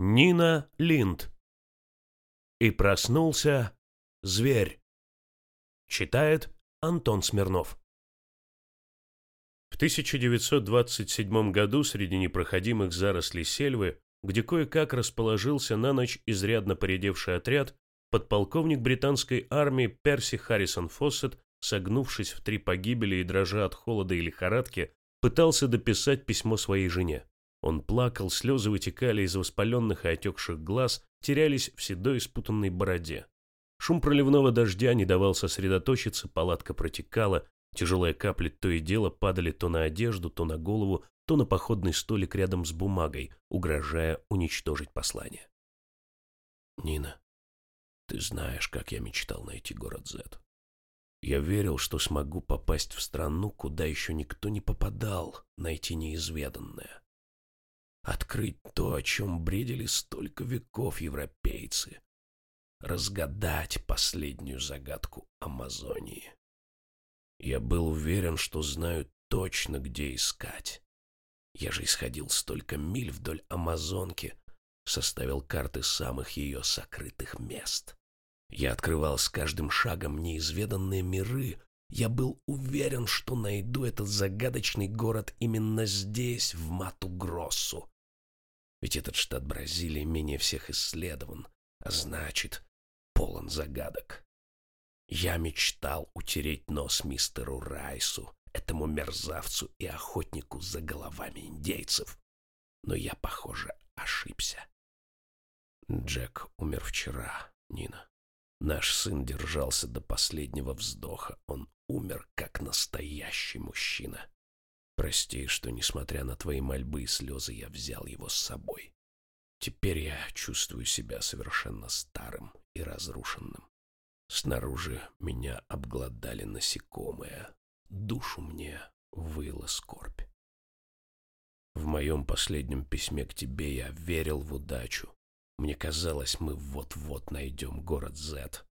Нина Линд. И проснулся зверь. Читает Антон Смирнов. В 1927 году среди непроходимых зарослей сельвы, где кое-как расположился на ночь изрядно поредевший отряд, подполковник британской армии Перси Харрисон Фоссет, согнувшись в три погибели и дрожа от холода и лихорадки, пытался дописать письмо своей жене. Он плакал, слезы вытекали из воспаленных и отекших глаз, терялись в седой спутанной бороде. Шум проливного дождя не давал сосредоточиться, палатка протекала, тяжелые капли то и дело падали то на одежду, то на голову, то на походный столик рядом с бумагой, угрожая уничтожить послание. «Нина, ты знаешь, как я мечтал найти город Зет. Я верил, что смогу попасть в страну, куда еще никто не попадал, найти неизведанное. Открыть то, о чем бредили столько веков европейцы. Разгадать последнюю загадку Амазонии. Я был уверен, что знаю точно, где искать. Я же исходил столько миль вдоль Амазонки, составил карты самых ее сокрытых мест. Я открывал с каждым шагом неизведанные миры. Я был уверен, что найду этот загадочный город именно здесь, в Мату-Гроссу. Ведь этот штат Бразилии менее всех исследован, а значит, полон загадок. Я мечтал утереть нос мистеру Райсу, этому мерзавцу и охотнику за головами индейцев. Но я, похоже, ошибся. Джек умер вчера, Нина. Наш сын держался до последнего вздоха. Он умер, как настоящий мужчина. Прости, что, несмотря на твои мольбы и слезы, я взял его с собой. Теперь я чувствую себя совершенно старым и разрушенным. Снаружи меня обглодали насекомые. Душу мне выла скорбь. В моем последнем письме к тебе я верил в удачу, мне казалось, мы вот-вот найдем город Зет.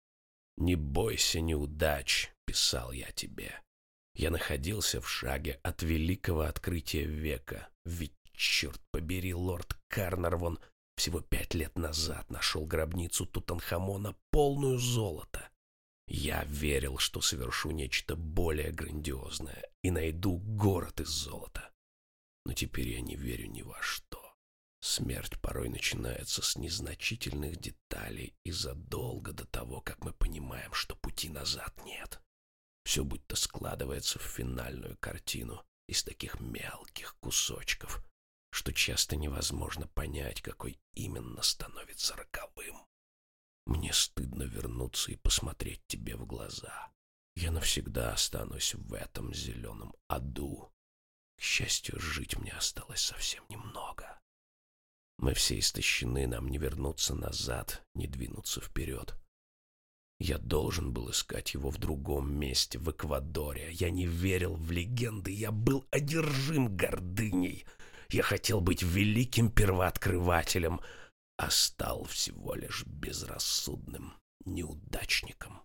«Не бойся неудач», — писал я тебе. Я находился в шаге от великого открытия века. Ведь, черт побери, лорд Карнарвон всего пять лет назад нашел гробницу Тутанхамона полную золота. Я верил, что совершу нечто более грандиозное и найду город из золота. Но теперь я не верю ни во что. Смерть порой начинается с незначительных деталей и задолго до того, как мы понимаем, что пути назад нет. Все будто складывается в финальную картину из таких мелких кусочков, что часто невозможно понять, какой именно становится роковым. Мне стыдно вернуться и посмотреть тебе в глаза. Я навсегда останусь в этом зеленом аду. К счастью, жить мне осталось совсем немного. Мы все истощены, нам не вернуться назад, не двинуться вперед. Я должен был искать его в другом месте, в Эквадоре. Я не верил в легенды, я был одержим гордыней. Я хотел быть великим первооткрывателем, а стал всего лишь безрассудным неудачником.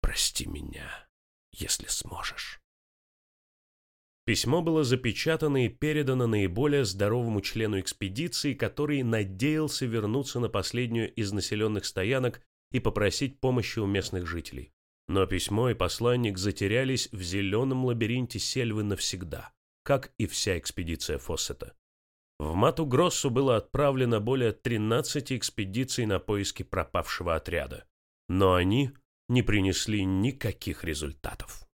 Прости меня, если сможешь. Письмо было запечатано и передано наиболее здоровому члену экспедиции, который надеялся вернуться на последнюю из населенных стоянок и попросить помощи у местных жителей. Но письмо и посланник затерялись в зеленом лабиринте сельвы навсегда, как и вся экспедиция Фоссета. В Мату-Гроссу было отправлено более 13 экспедиций на поиски пропавшего отряда, но они не принесли никаких результатов.